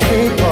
take